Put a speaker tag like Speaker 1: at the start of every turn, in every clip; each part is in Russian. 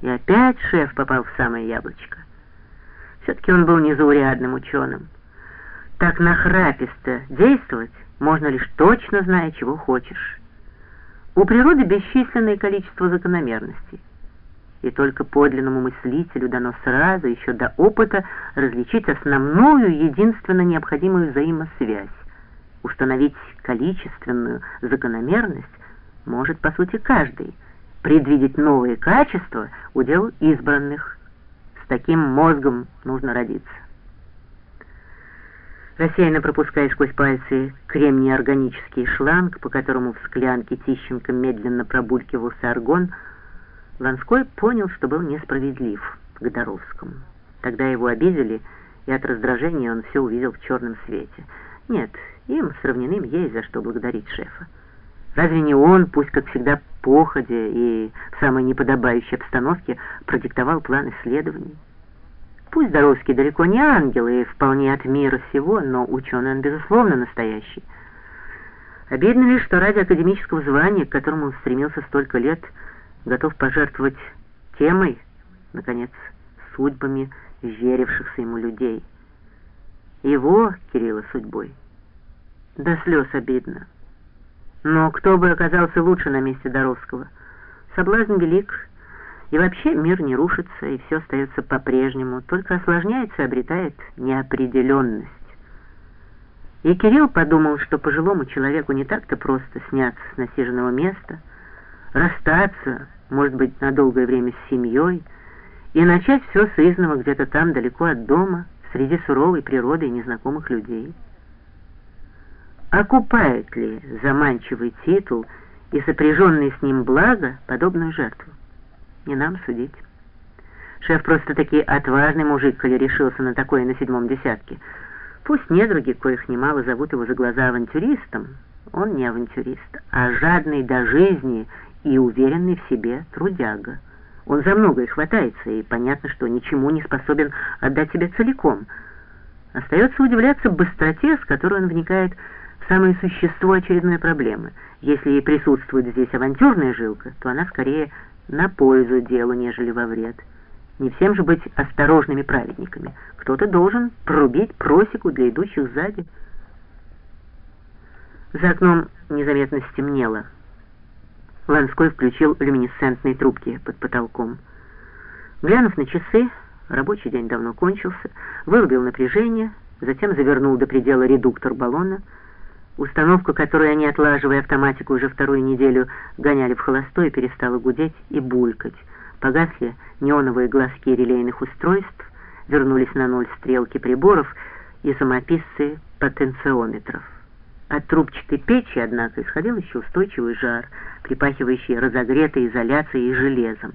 Speaker 1: И опять шеф попал в самое яблочко. Все-таки он был незаурядным ученым. Так нахраписто действовать можно лишь точно зная, чего хочешь. У природы бесчисленное количество закономерностей. И только подлинному мыслителю дано сразу, еще до опыта, различить основную, единственно необходимую взаимосвязь. Установить количественную закономерность может, по сути, каждый. Предвидеть новые качества – удел избранных. С таким мозгом нужно родиться. Рассеянно пропуская сквозь пальцы кремний органический шланг, по которому в склянке Тищенко медленно пробулькивался аргон, Ланской понял, что был несправедлив к Доровскому. Тогда его обидели, и от раздражения он все увидел в черном свете. Нет, им сравненным есть за что благодарить шефа. Разве не он, пусть как всегда походя и в самой неподобающей обстановке, продиктовал план исследований? Пусть Доровский далеко не ангел и вполне от мира сего, но ученый он, безусловно, настоящий. Обидно лишь, что ради академического звания, к которому он стремился столько лет, готов пожертвовать темой, наконец, судьбами верившихся ему людей. Его, Кирилла, судьбой. До слез обидно. Но кто бы оказался лучше на месте Доровского? Соблазн велик, и вообще мир не рушится, и все остается по-прежнему, только осложняется и обретает неопределенность. И Кирилл подумал, что пожилому человеку не так-то просто сняться с насиженного места, расстаться, может быть, на долгое время с семьей, и начать все с изного где-то там, далеко от дома, среди суровой природы и незнакомых людей. Окупает ли заманчивый титул и сопряженный с ним благо подобную жертву? Не нам судить. Шеф просто-таки отважный мужик, коли решился на такое на седьмом десятке. Пусть недруги, коих немало зовут его за глаза авантюристом, он не авантюрист, а жадный до жизни и уверенный в себе трудяга. Он за многое хватается, и понятно, что ничему не способен отдать себя целиком. Остается удивляться быстроте, с которой он вникает в самое существо очередной проблемы. Если и присутствует здесь авантюрная жилка, то она скорее на пользу делу, нежели во вред. Не всем же быть осторожными праведниками. Кто-то должен прорубить просеку для идущих сзади. За окном незаметно стемнело. Ланской включил люминесцентные трубки под потолком. Глянув на часы, рабочий день давно кончился, вырубил напряжение, затем завернул до предела редуктор баллона — Установку, которую они, отлаживая автоматику, уже вторую неделю гоняли в холостой, перестала гудеть и булькать. Погасли неоновые глазки релейных устройств, вернулись на ноль стрелки приборов и самописцы потенциометров. От трубчатой печи, однако, исходил еще устойчивый жар, припахивающий разогретой изоляцией и железом.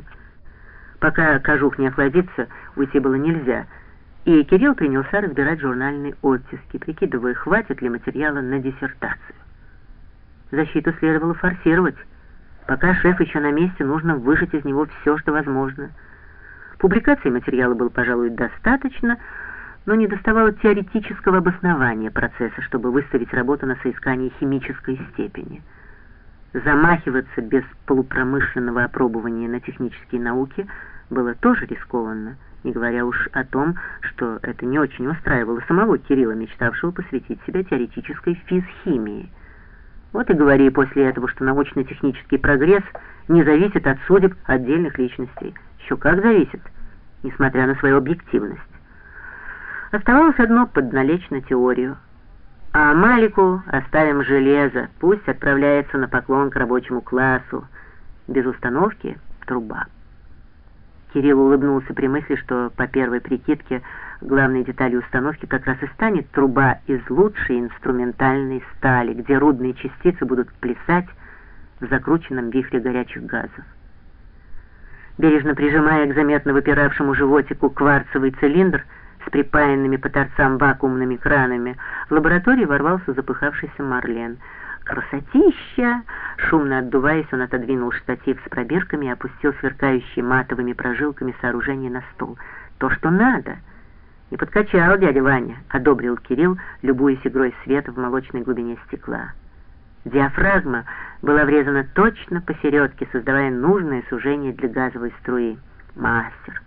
Speaker 1: Пока кожух не охладится, уйти было нельзя — и Кирилл принялся разбирать журнальные оттиски, прикидывая, хватит ли материала на диссертацию. Защиту следовало форсировать. Пока шеф еще на месте, нужно выжать из него все, что возможно. Публикации материала было, пожалуй, достаточно, но не доставало теоретического обоснования процесса, чтобы выставить работу на соискание химической степени. Замахиваться без полупромышленного опробования на технические науки было тоже рискованно не говоря уж о том, что это не очень устраивало самого Кирилла, мечтавшего посвятить себя теоретической физхимии. Вот и говори после этого, что научно-технический прогресс не зависит от судеб отдельных личностей. Еще как зависит, несмотря на свою объективность. Оставалось одно подналечь на теорию. А Малику оставим железо, пусть отправляется на поклон к рабочему классу. Без установки труба. Кирилл улыбнулся при мысли, что по первой прикидке главной деталью установки как раз и станет труба из лучшей инструментальной стали, где рудные частицы будут плясать в закрученном вихре горячих газов. Бережно прижимая к заметно выпиравшему животику кварцевый цилиндр с припаянными по торцам вакуумными кранами, в лаборатории ворвался запыхавшийся Марлен — «Красотища!» Шумно отдуваясь, он отодвинул штатив с пробирками и опустил сверкающие матовыми прожилками сооружение на стол. «То, что надо!» «Не подкачал дядя Ваня», — одобрил Кирилл, любуясь игрой света в молочной глубине стекла. Диафрагма была врезана точно посередке, создавая нужное сужение для газовой струи. Мастер.